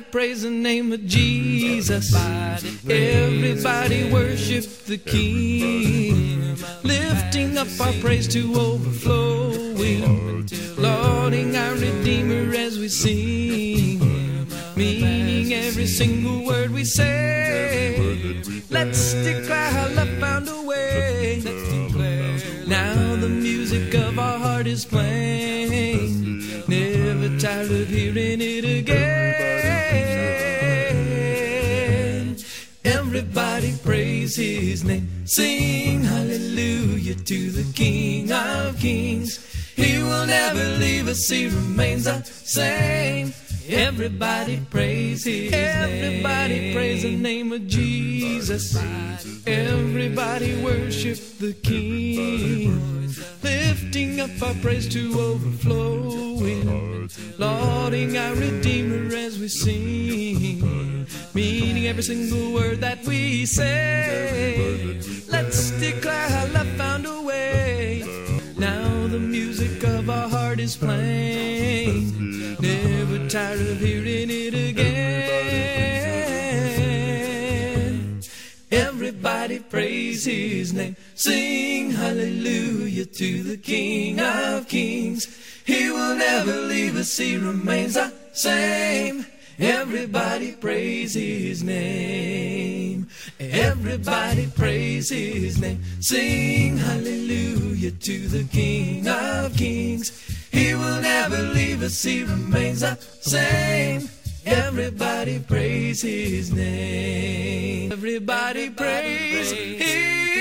praise the name of Jesus. Everybody worship the King. Lifting up our praise to overflowing. Lauding our Redeemer as we sing. Meaning every single word we say. Let's declare how love found a way. Now the music of our heart is playing. Never tired of hearing it again. Everybody praise his name. Sing hallelujah to the King of Kings. He will never leave us, he remains the same. Everybody praise his Everybody name. praise the name of Jesus. Everybody worship the King. Lifting up our praise to overflowing. Lauding our Redeemer as we sing. Meaning every single word that we say. Let's declare how love found a way. Now the music of our heart is playing. Never tired of hearing it again. Everybody praise his name. Sing hallelujah to the King of Kings. He will never leave us, he remains the same. Everybody praise his name. Everybody praise his name. Sing hallelujah to the King of Kings. He will never leave us, he remains the same. Everybody praise his name. Everybody praise his